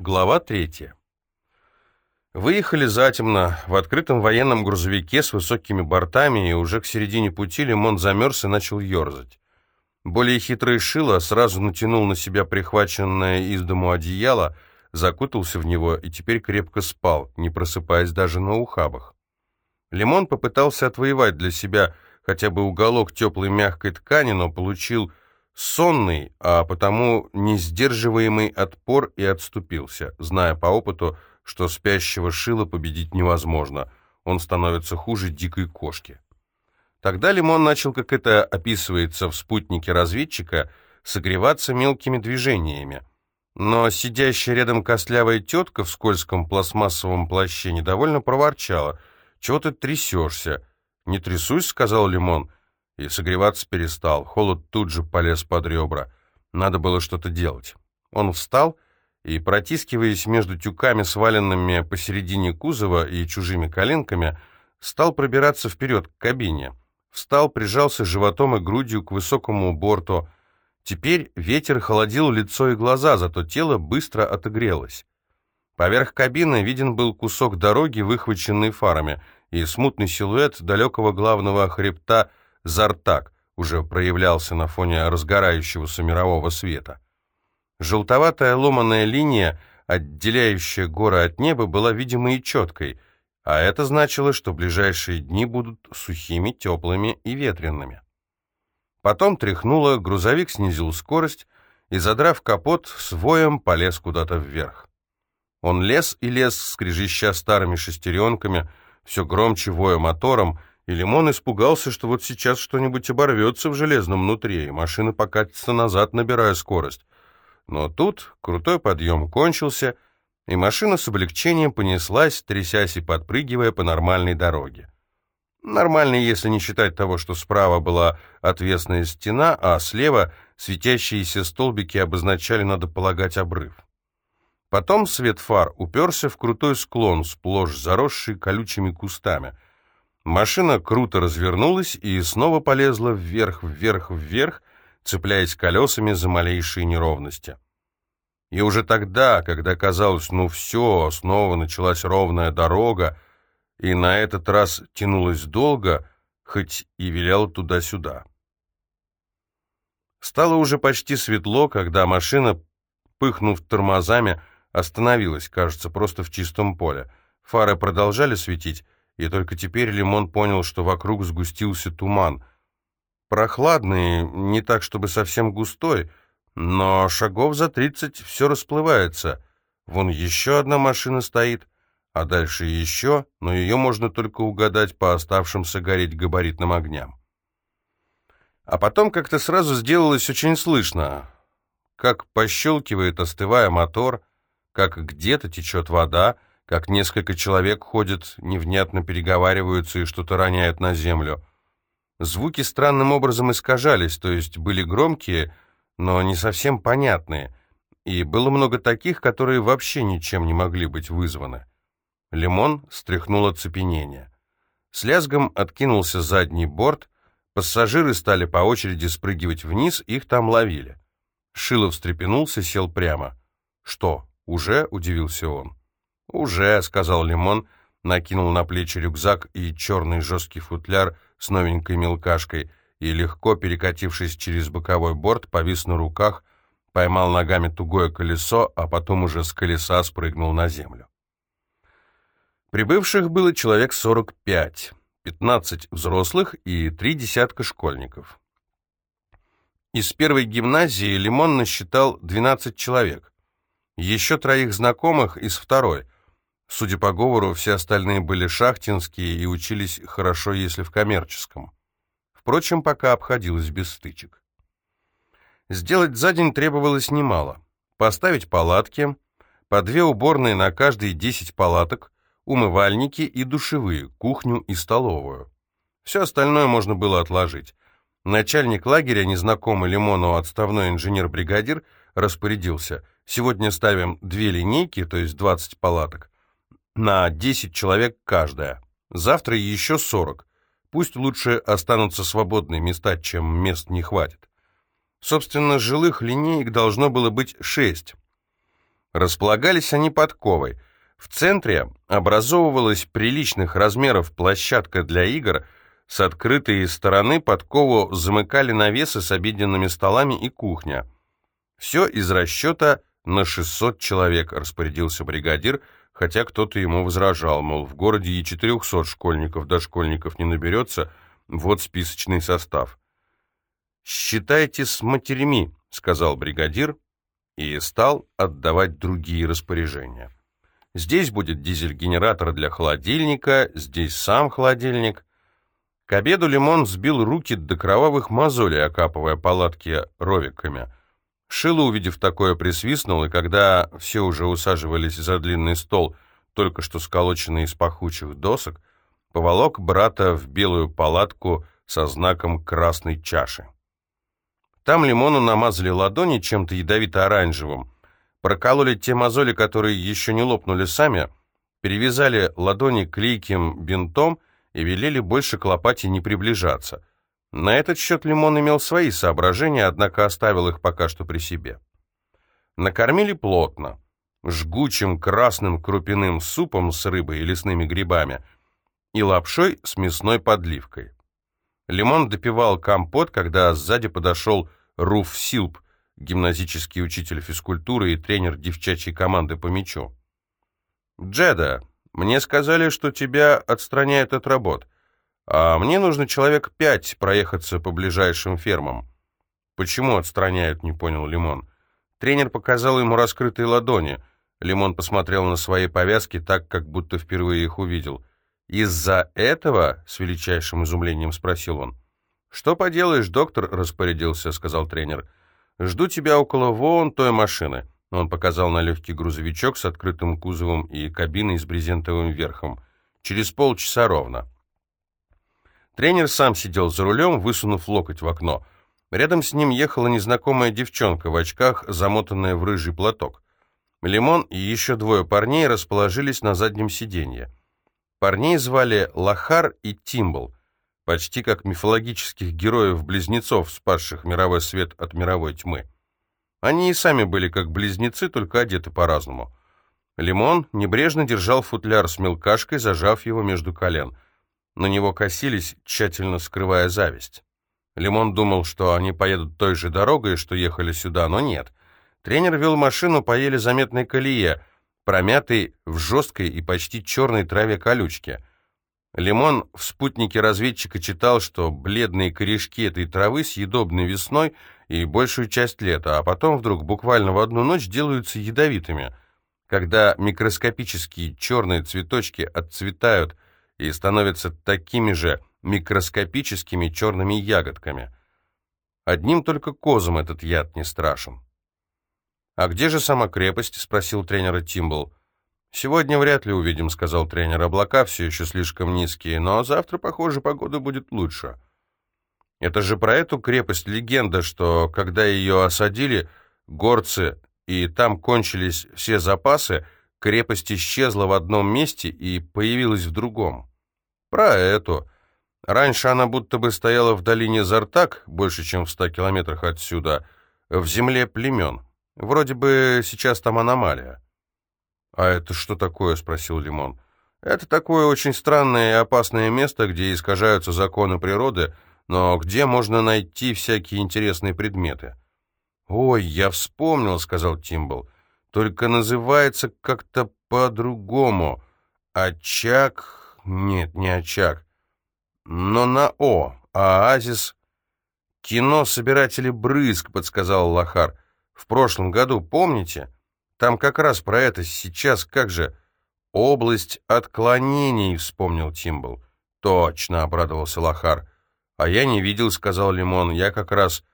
Глава третья. Выехали затемно, в открытом военном грузовике с высокими бортами, и уже к середине пути Лимон замерз и начал ерзать. Более хитрый Шило сразу натянул на себя прихваченное из дому одеяло, закутался в него и теперь крепко спал, не просыпаясь даже на ухабах. Лимон попытался отвоевать для себя хотя бы уголок теплой мягкой ткани, но получил сонный, а потому не сдерживаемый отпор и отступился, зная по опыту, что спящего шила победить невозможно, он становится хуже дикой кошки. Тогда Лимон начал, как это описывается в спутнике разведчика, согреваться мелкими движениями. Но сидящая рядом костлявая тетка в скользком пластмассовом плаще недовольно проворчала. «Чего ты трясешься?» «Не трясусь», — сказал Лимон, и согреваться перестал. Холод тут же полез под ребра. Надо было что-то делать. Он встал и, протискиваясь между тюками, сваленными посередине кузова и чужими коленками, стал пробираться вперед к кабине. Встал, прижался животом и грудью к высокому борту. Теперь ветер холодил лицо и глаза, зато тело быстро отогрелось. Поверх кабины виден был кусок дороги, выхваченный фарами, и смутный силуэт далекого главного хребта Зартак уже проявлялся на фоне разгорающегося мирового света. Желтоватая ломаная линия, отделяющая горы от неба, была видимой и четкой, а это значило, что ближайшие дни будут сухими, теплыми и ветренными. Потом тряхнуло, грузовик снизил скорость и, задрав капот, с полез куда-то вверх. Он лез и лез, скрежеща старыми шестеренками, все громче воя мотором, и Лимон испугался, что вот сейчас что-нибудь оборвется в железном нутре, и машина покатится назад, набирая скорость. Но тут крутой подъем кончился, и машина с облегчением понеслась, трясясь и подпрыгивая по нормальной дороге. Нормальной, если не считать того, что справа была отвесная стена, а слева светящиеся столбики обозначали, надо полагать, обрыв. Потом свет фар уперся в крутой склон, сплошь заросший колючими кустами — Машина круто развернулась и снова полезла вверх, вверх, вверх, цепляясь колесами за малейшие неровности. И уже тогда, когда казалось, ну все, снова началась ровная дорога, и на этот раз тянулась долго, хоть и виляла туда-сюда. Стало уже почти светло, когда машина, пыхнув тормозами, остановилась, кажется, просто в чистом поле. Фары продолжали светить, и только теперь Лимон понял, что вокруг сгустился туман. Прохладный, не так, чтобы совсем густой, но шагов за тридцать все расплывается. Вон еще одна машина стоит, а дальше еще, но ее можно только угадать по оставшимся гореть габаритным огням. А потом как-то сразу сделалось очень слышно, как пощелкивает, остывая мотор, как где-то течет вода, как несколько человек ходят, невнятно переговариваются и что-то роняют на землю. Звуки странным образом искажались, то есть были громкие, но не совсем понятные, и было много таких, которые вообще ничем не могли быть вызваны. Лимон стряхнул оцепенение. С лязгом откинулся задний борт, пассажиры стали по очереди спрыгивать вниз, их там ловили. Шилов встрепенулся, сел прямо. «Что, уже?» — удивился он. «Уже», — сказал Лимон, накинул на плечи рюкзак и черный жесткий футляр с новенькой мелкашкой и, легко перекатившись через боковой борт, повис на руках, поймал ногами тугое колесо, а потом уже с колеса спрыгнул на землю. Прибывших было человек 45, 15 взрослых и три десятка школьников. Из первой гимназии Лимон насчитал 12 человек. Еще троих знакомых из второй — Судя по говору, все остальные были шахтинские и учились хорошо, если в коммерческом. Впрочем, пока обходилось без стычек. Сделать за день требовалось немало. Поставить палатки, по две уборные на каждые 10 палаток, умывальники и душевые, кухню и столовую. Все остальное можно было отложить. Начальник лагеря, незнакомый Лимону отставной инженер-бригадир, распорядился. Сегодня ставим две линейки, то есть 20 палаток, на 10 человек каждая. Завтра еще 40. Пусть лучше останутся свободные места, чем мест не хватит. Собственно, жилых линеек должно было быть 6. Располагались они подковой. В центре образовывалась приличных размеров площадка для игр, с открытой стороны подкову замыкали навесы с обеденными столами и кухня. Все из расчета на 600 человек, распорядился бригадир, хотя кто-то ему возражал, мол, в городе и 400 школьников, дошкольников не наберется, вот списочный состав. «Считайте с матерями», — сказал бригадир и стал отдавать другие распоряжения. Здесь будет дизель-генератор для холодильника, здесь сам холодильник. К обеду Лимон сбил руки до кровавых мозолей, окапывая палатки ровиками. Шило, увидев такое, присвистнул, и когда все уже усаживались за длинный стол, только что сколоченный из пахучих досок, поволок брата в белую палатку со знаком красной чаши. Там лимону намазали ладони чем-то ядовито-оранжевым, прокололи те мозоли, которые еще не лопнули сами, перевязали ладони клейким бинтом и велели больше к лопате не приближаться. На этот счет Лимон имел свои соображения, однако оставил их пока что при себе. Накормили плотно, жгучим красным крупяным супом с рыбой и лесными грибами и лапшой с мясной подливкой. Лимон допивал компот, когда сзади подошел Руф Силп, гимназический учитель физкультуры и тренер девчачьей команды по мячу. «Джеда, мне сказали, что тебя отстраняют от работ, а мне нужно человек пять проехаться по ближайшим фермам». «Почему отстраняют?» — не понял Лимон. Тренер показал ему раскрытые ладони. Лимон посмотрел на свои повязки так, как будто впервые их увидел. «Из-за этого?» — с величайшим изумлением спросил он. «Что поделаешь, доктор?» — распорядился, — сказал тренер. «Жду тебя около вон той машины». Он показал на легкий грузовичок с открытым кузовом и кабиной с брезентовым верхом. «Через полчаса ровно». Тренер сам сидел за рулем, высунув локоть в окно. Рядом с ним ехала незнакомая девчонка в очках, замотанная в рыжий платок. Лимон и еще двое парней расположились на заднем сиденье. Парней звали Лахар и Тимбл почти как мифологических героев-близнецов, спасших мировой свет от мировой тьмы. Они и сами были как близнецы, только одеты по-разному. Лимон небрежно держал футляр с мелкашкой, зажав его между колен. На него косились, тщательно скрывая зависть. Лимон думал, что они поедут той же дорогой, что ехали сюда, но нет. Тренер вел машину по еле заметной колее, промятой в жесткой и почти черной траве колючки. Лимон в спутнике разведчика читал, что бледные корешки этой травы съедобны весной и большую часть лета, а потом вдруг буквально в одну ночь делаются ядовитыми, когда микроскопические черные цветочки отцветают и становятся такими же микроскопическими черными ягодками. Одним только козам этот яд не страшен. «А где же сама крепость?» — спросил тренера Тимбл. «Сегодня вряд ли увидим», — сказал тренер. «Облака все еще слишком низкие, но завтра, похоже, погода будет лучше». Это же про эту крепость легенда, что когда ее осадили горцы и там кончились все запасы, крепость исчезла в одном месте и появилась в другом. Про эту. Раньше она будто бы стояла в долине Зартак, больше чем в ста километрах отсюда, в земле племен. Вроде бы сейчас там аномалия. «А это что такое?» — спросил Лимон. «Это такое очень странное и опасное место, где искажаются законы природы, но где можно найти всякие интересные предметы». «Ой, я вспомнил», — сказал Тимбл. «Только называется как-то по-другому. Очаг... Нет, не очаг. Но на О. Оазис... Кино «Собиратели брызг», — подсказал Лохар. «В прошлом году, помните?» Там как раз про это сейчас, как же... «Область отклонений», — вспомнил Тимбл. «Точно», — обрадовался Лохар. «А я не видел», — сказал Лимон. «Я как раз...»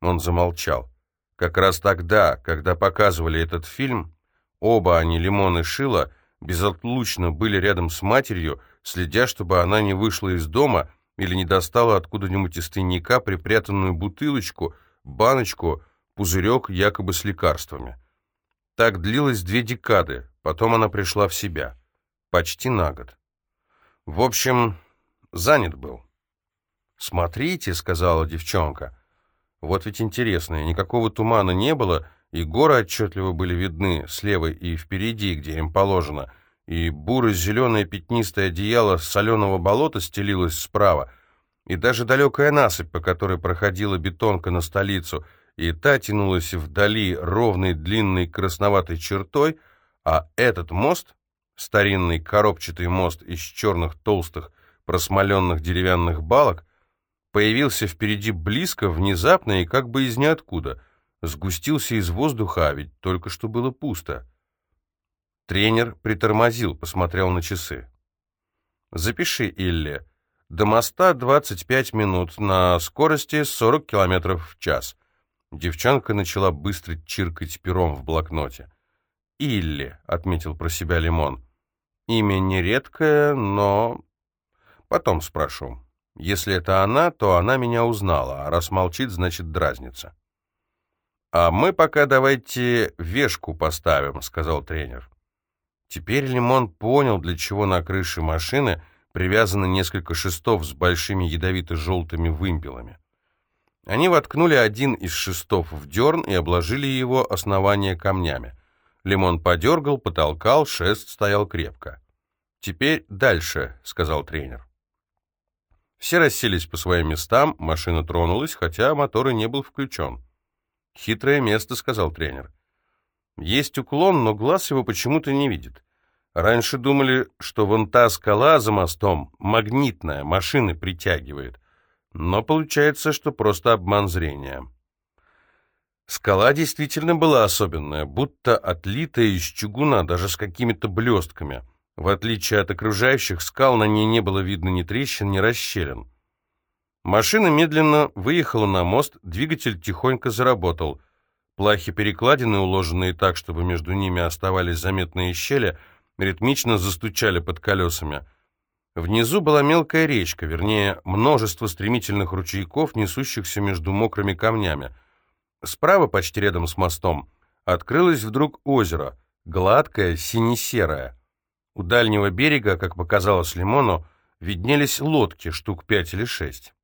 Он замолчал. Как раз тогда, когда показывали этот фильм, оба они, Лимон и Шила, безотлучно были рядом с матерью, следя, чтобы она не вышла из дома или не достала откуда-нибудь из тайника припрятанную бутылочку, баночку, пузырек якобы с лекарствами. Так длилось две декады, потом она пришла в себя. Почти на год. В общем, занят был. «Смотрите», — сказала девчонка. «Вот ведь интересно, никакого тумана не было, и горы отчетливо были видны слева и впереди, где им положено, и буро-зеленое пятнистое одеяло соленого болота стелилось справа, и даже далекая насыпь, по которой проходила бетонка на столицу, и та тянулась вдали ровной длинной красноватой чертой, а этот мост, старинный коробчатый мост из черных толстых просмоленных деревянных балок, появился впереди близко, внезапно и как бы из ниоткуда, сгустился из воздуха, а ведь только что было пусто. Тренер притормозил, посмотрел на часы. «Запиши, Илли. До моста 25 минут, на скорости 40 километров в час». Девчонка начала быстро чиркать пером в блокноте. «Илли», — отметил про себя Лимон. «Имя нередкое, но...» «Потом спрошу». Если это она, то она меня узнала, а раз молчит, значит дразнится. «А мы пока давайте вешку поставим», — сказал тренер. Теперь Лимон понял, для чего на крыше машины привязаны несколько шестов с большими ядовито-желтыми вымпелами. Они воткнули один из шестов в дерн и обложили его основание камнями. Лимон подергал, потолкал, шест стоял крепко. «Теперь дальше», — сказал тренер. Все расселись по своим местам, машина тронулась, хотя мотор и не был включен. «Хитрое место», — сказал тренер. «Есть уклон, но глаз его почему-то не видит. Раньше думали, что вон та скала за мостом магнитная, машины притягивает. Но получается, что просто обман зрения». Скала действительно была особенная, будто отлитая из чугуна, даже с какими-то блестками — в отличие от окружающих скал, на ней не было видно ни трещин, ни расщелин. Машина медленно выехала на мост, двигатель тихонько заработал. Плахи перекладины, уложенные так, чтобы между ними оставались заметные щели, ритмично застучали под колесами. Внизу была мелкая речка, вернее, множество стремительных ручейков, несущихся между мокрыми камнями. Справа, почти рядом с мостом, открылось вдруг озеро, гладкое, сине-серое. У дальнего берега, как показалось Лимону, виднелись лодки, штук пять или шесть.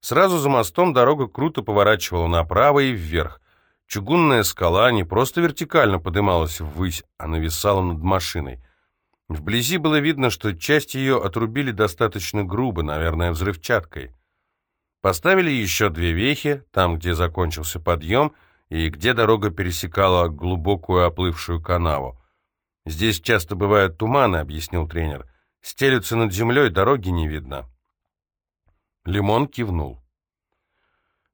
Сразу за мостом дорога круто поворачивала направо и вверх. Чугунная скала не просто вертикально подымалась ввысь, а нависала над машиной. Вблизи было видно, что часть ее отрубили достаточно грубо, наверное, взрывчаткой. Поставили еще две вехи, там, где закончился подъем, и где дорога пересекала глубокую оплывшую канаву. «Здесь часто бывают туманы», — объяснил тренер. «Стелются над землей, дороги не видно». Лимон кивнул.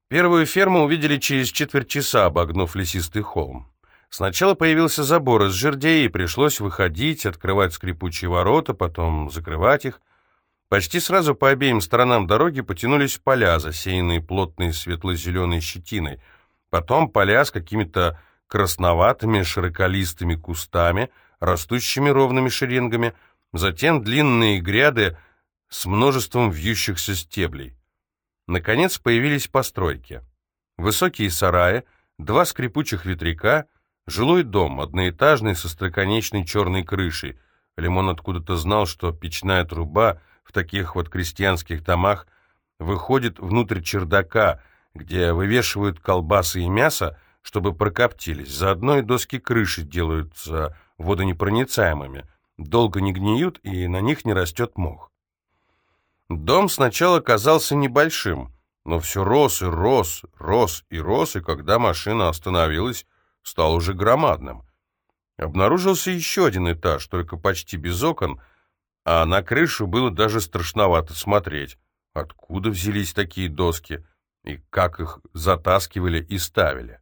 Первую ферму увидели через четверть часа, обогнув лесистый холм. Сначала появился забор из жердей, и пришлось выходить, открывать скрипучие ворота, потом закрывать их. Почти сразу по обеим сторонам дороги потянулись поля, засеянные плотной светло-зеленой щетиной. Потом поля с какими-то красноватыми широколистыми кустами — растущими ровными шеренгами, затем длинные гряды с множеством вьющихся стеблей. Наконец появились постройки. Высокие сараи, два скрипучих ветряка, жилой дом, одноэтажный со строконечной черной крышей. Лимон откуда-то знал, что печная труба в таких вот крестьянских домах выходит внутрь чердака, где вывешивают колбасы и мясо, чтобы прокоптились. Заодно и доски крыши делаются водонепроницаемыми, долго не гниют и на них не растет мох. Дом сначала казался небольшим, но все рос и рос, рос и рос, и когда машина остановилась, стал уже громадным. Обнаружился еще один этаж, только почти без окон, а на крышу было даже страшновато смотреть. Откуда взялись такие доски и как их затаскивали и ставили?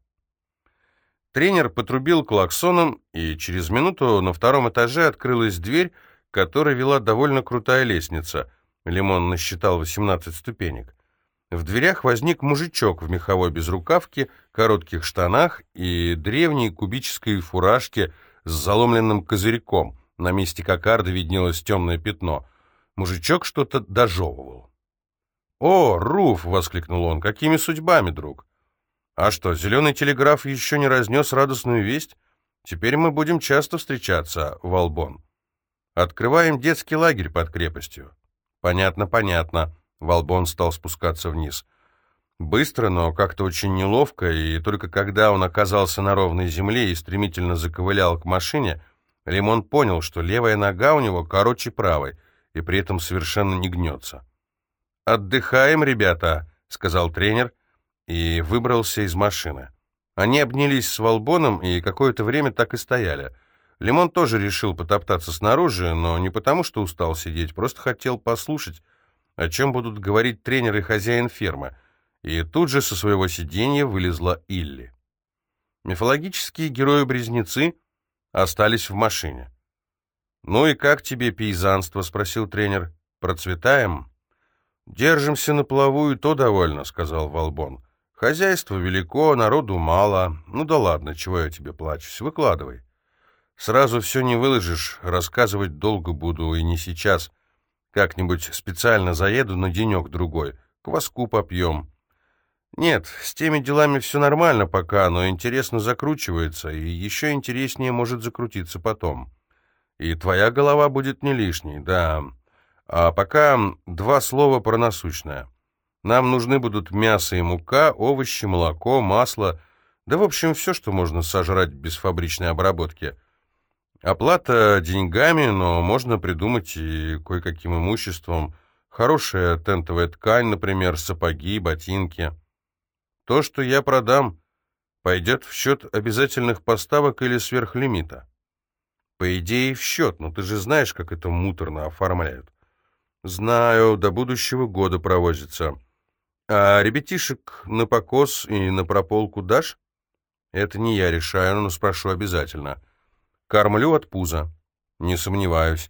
Тренер потрубил клаксоном, и через минуту на втором этаже открылась дверь, которая вела довольно крутая лестница. Лимон насчитал 18 ступенек. В дверях возник мужичок в меховой безрукавке, коротких штанах и древней кубической фуражке с заломленным козырьком. На месте кокарды виднелось темное пятно. Мужичок что-то дожевывал. «О, Руф!» — воскликнул он. «Какими судьбами, друг?» А что, зеленый телеграф еще не разнес радостную весть? Теперь мы будем часто встречаться, Волбон. Открываем детский лагерь под крепостью. Понятно, понятно. Волбон стал спускаться вниз. Быстро, но как-то очень неловко, и только когда он оказался на ровной земле и стремительно заковылял к машине, Лимон понял, что левая нога у него короче правой, и при этом совершенно не гнется. «Отдыхаем, ребята», — сказал тренер, и выбрался из машины. Они обнялись с Волбоном и какое-то время так и стояли. Лимон тоже решил потоптаться снаружи, но не потому, что устал сидеть, просто хотел послушать, о чем будут говорить тренер и хозяин фермы. И тут же со своего сиденья вылезла Илли. Мифологические герои-близнецы остались в машине. «Ну и как тебе пейзанство?» — спросил тренер. «Процветаем?» «Держимся на плаву, и то довольно», — сказал Волбон. «Хозяйство велико, народу мало. Ну да ладно, чего я тебе плачусь? Выкладывай». «Сразу все не выложишь, рассказывать долго буду, и не сейчас. Как-нибудь специально заеду на денек-другой, кваску попьем. Нет, с теми делами все нормально пока, но интересно закручивается, и еще интереснее может закрутиться потом. И твоя голова будет не лишней, да. А пока два слова про насущное. Нам нужны будут мясо и мука, овощи, молоко, масло, да, в общем, все, что можно сожрать без фабричной обработки. Оплата деньгами, но можно придумать и кое-каким имуществом. Хорошая тентовая ткань, например, сапоги, ботинки. То, что я продам, пойдет в счет обязательных поставок или сверхлимита. По идее, в счет, но ты же знаешь, как это муторно оформляют. Знаю, до будущего года провозится. А ребятишек на покос и на прополку дашь? Это не я решаю, но спрошу обязательно. Кормлю от пуза. Не сомневаюсь.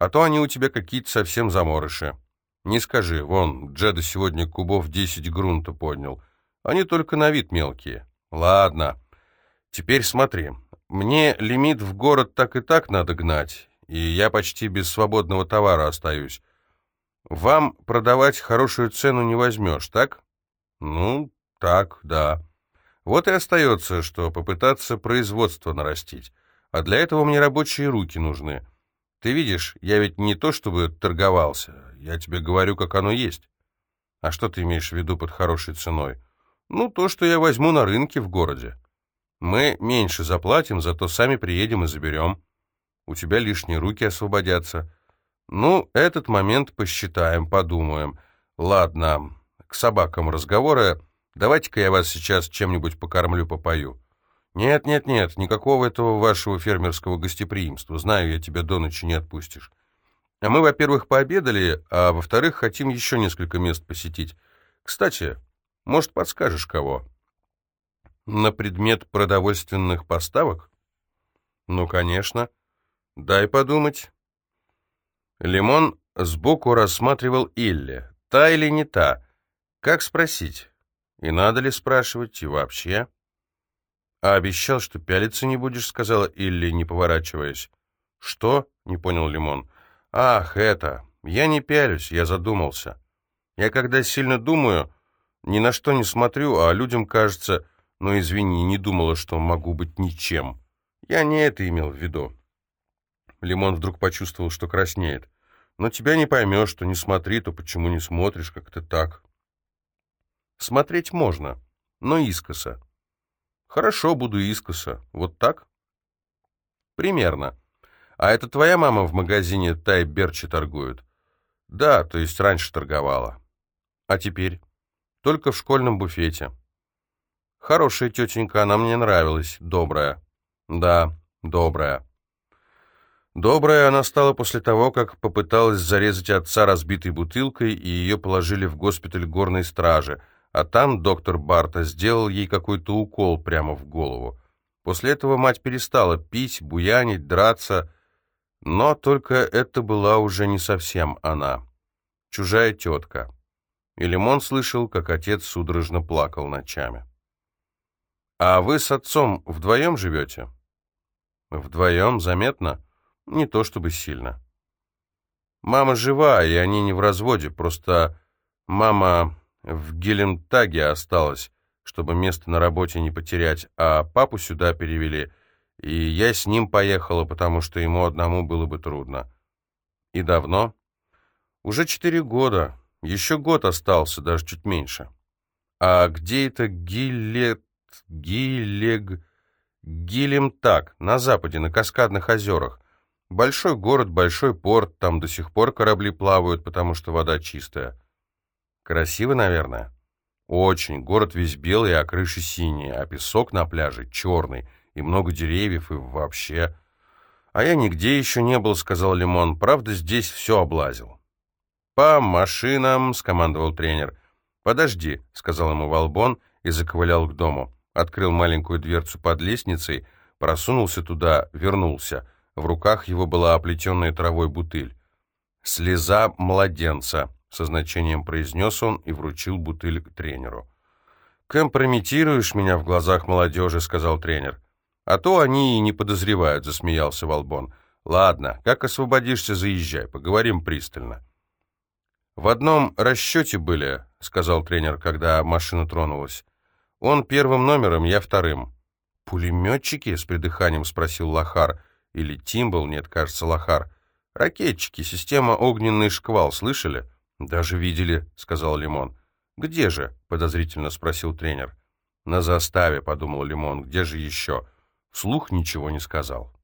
А то они у тебя какие-то совсем заморыши. Не скажи, вон, Джеда сегодня кубов десять грунта поднял. Они только на вид мелкие. Ладно. Теперь смотри. Мне лимит в город так и так надо гнать, и я почти без свободного товара остаюсь. Вам продавать хорошую цену не возьмешь, так? Ну, так, да. Вот и остается, что попытаться производство нарастить. А для этого мне рабочие руки нужны. Ты видишь, я ведь не то чтобы торговался. Я тебе говорю, как оно есть. А что ты имеешь в виду под хорошей ценой? Ну, то, что я возьму на рынке в городе. Мы меньше заплатим, зато сами приедем и заберем. У тебя лишние руки освободятся. Ну, этот момент посчитаем, подумаем. Ладно, к собакам разговоры. Давайте-ка я вас сейчас чем-нибудь покормлю, попою. Нет, нет, нет, никакого этого вашего фермерского гостеприимства. Знаю, я тебя до ночи не отпустишь. А мы, во-первых, пообедали, а во-вторых, хотим еще несколько мест посетить. Кстати, может, подскажешь кого? На предмет продовольственных поставок? Ну, конечно. Дай подумать. Лимон сбоку рассматривал Илли. Та или не та? Как спросить? И надо ли спрашивать, и вообще? А обещал, что пялиться не будешь, сказала Илли, не поворачиваясь. Что? Не понял Лимон. Ах, это. Я не пялюсь, я задумался. Я когда сильно думаю, ни на что не смотрю, а людям кажется, ну извини, не думала, что могу быть ничем. Я не это имел в виду. Лимон вдруг почувствовал, что краснеет. Но тебя не поймешь, что не смотри, то почему не смотришь, как то так. Смотреть можно, но искоса. Хорошо, буду искоса. Вот так? Примерно. А это твоя мама в магазине Тай Берчи торгует? Да, то есть раньше торговала. А теперь? Только в школьном буфете. Хорошая тетенька, она мне нравилась, добрая. Да, добрая. Добрая она стала после того, как попыталась зарезать отца разбитой бутылкой, и ее положили в госпиталь горной стражи, а там доктор Барта сделал ей какой-то укол прямо в голову. После этого мать перестала пить, буянить, драться, но только это была уже не совсем она. Чужая тетка и Лимон слышал, как отец судорожно плакал ночами. «А вы с отцом вдвоем живете?» «Вдвоем, заметно? Не то чтобы сильно». «Мама жива, и они не в разводе, просто мама в Гелендтаге осталась, чтобы место на работе не потерять, а папу сюда перевели, и я с ним поехала, потому что ему одному было бы трудно». «И давно?» «Уже четыре года, еще год остался, даже чуть меньше. «А где это Гилет... Гилег... Гилем так, на западе, на Каскадных озерах? Большой город, большой порт, там до сих пор корабли плавают, потому что вода чистая. Красиво, наверное?» «Очень. Город весь белый, а крыши синие, а песок на пляже черный, и много деревьев, и вообще...» «А я нигде еще не был», — сказал Лимон. «Правда, здесь все облазил». «По машинам», — скомандовал тренер. «Подожди», — сказал ему Волбон и заковылял к дому. Открыл маленькую дверцу под лестницей, просунулся туда, вернулся. В руках его была оплетенная травой бутыль. «Слеза младенца», — со значением произнес он и вручил бутыль тренеру. «Компрометируешь меня в глазах молодежи», — сказал тренер. «А то они и не подозревают», — засмеялся Волбон. «Ладно, как освободишься, заезжай, поговорим пристально». «В одном расчете были», — сказал тренер, когда машина тронулась. «Он первым номером, я вторым». «Пулеметчики?» — с придыханием спросил Лохар. «Или Тимбл, нет, кажется, Лохар. Ракетчики, система «Огненный шквал», слышали?» «Даже видели», — сказал Лимон. «Где же?» — подозрительно спросил тренер. «На заставе», — подумал Лимон. «Где же еще?» Вслух ничего не сказал.